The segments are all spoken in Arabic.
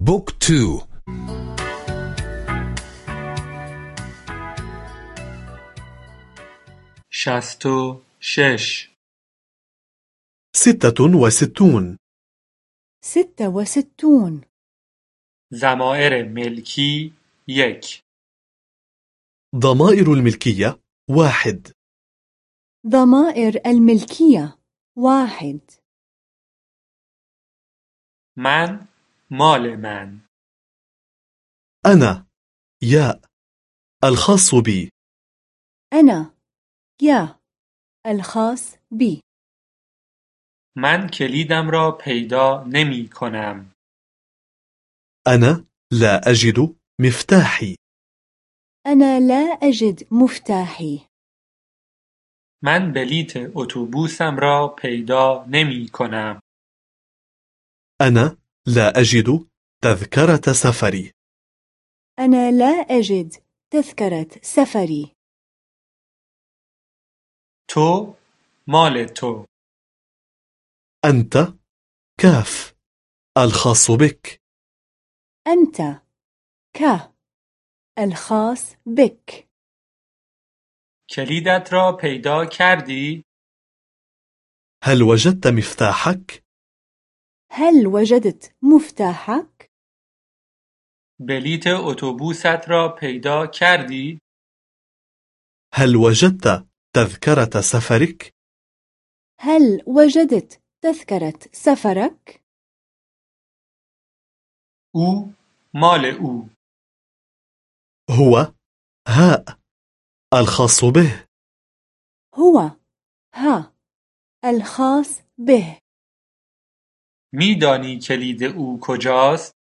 book two. شصت و شش. ستة وستون. ستة وستون. ضمایر ملکی یک ضمائر الملكية واحد. ضمائر الملكية واحد. من مال من. أنا يا الخاص بي. أنا يا الخاص بي. من کلیدم را پیدا نمی کنم. أنا لا أجد مفتاحي. أنا لا أجد مفتاحي. من بلیت اتوبوسم را پیدا نمی کنم. أنا لا أجد تذكرة سفري. أنا لا أجد تذكرة سفري. تو مال تو. أنت كاف. الخاص بك. أنت ك الخاص بك. کلیدت را پیدا کردی؟ هل وجدت مفتاحك؟ هل وجدت مفتاحك؟ بلیت اتوبوست را پیدا کردی؟ هل وجدت تذكرة سفرك؟ هل وجدت تذكرة سفرك؟ أو مال أو هو هاء الخاص به هو ها الخاص به میدانی کلید أو کجاست؟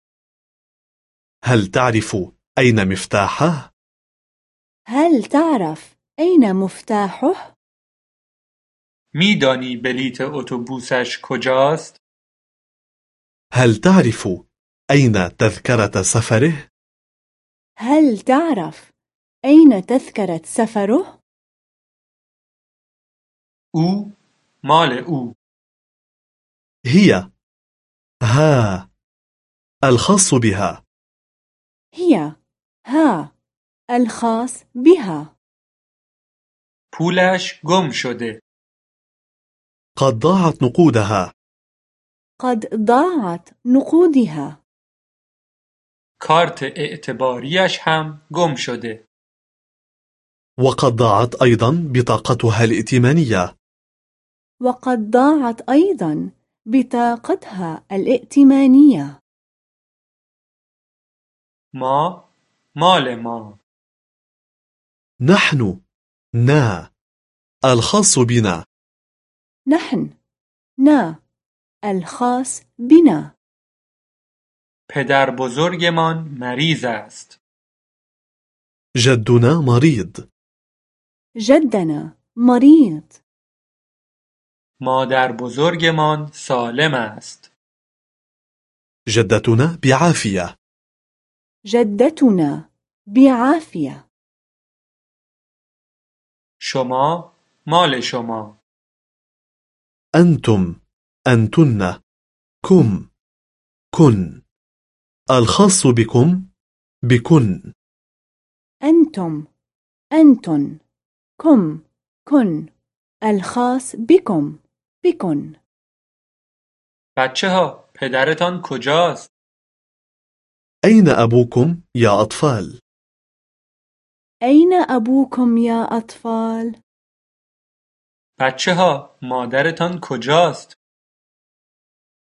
هل تعرف أين مفتاحه؟ هل تعرف أين مفتاحه؟ میدانی بلیت اتوبوسش کجاست؟ هل تعرف أين تذكرة سفره؟ هل تعرف أين تذكرة سفره؟ أو مال أو هي ها الخاص بها. هي ها الخاص بها. پولش گم شده. قد ضاعت نقودها. قد ضاعت نقودها. کارت اعتباریش هم گم شده. وقد ضاعت أيضا بطاقتها الائتمانية. وقد ضاعت أيضا بطاقتها الائتمانية. ما؟ مال ما؟ نحن نا الخاص بنا. نحن نا الخاص بنا. پدر بزرگمان مریض است. جدنا مريض. جدنا مريض. مادر بزرگمان سالم است. جدتنا بعافية جدتنا بعافية شما مال شما. أنتم أنتن. كم كن الخاص بكم بكن أنتم أنتن. كم كن الخاص بكم بكن بچه ها پدرتان کجاست؟ أين أبوكم يا أطفال؟ أين أبوكم يا أطفال؟ بچه ها مادرتان کجاست؟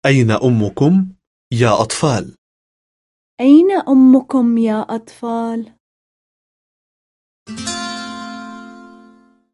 أين أمكم يا أطفال؟ أين أمكم يا أطفال؟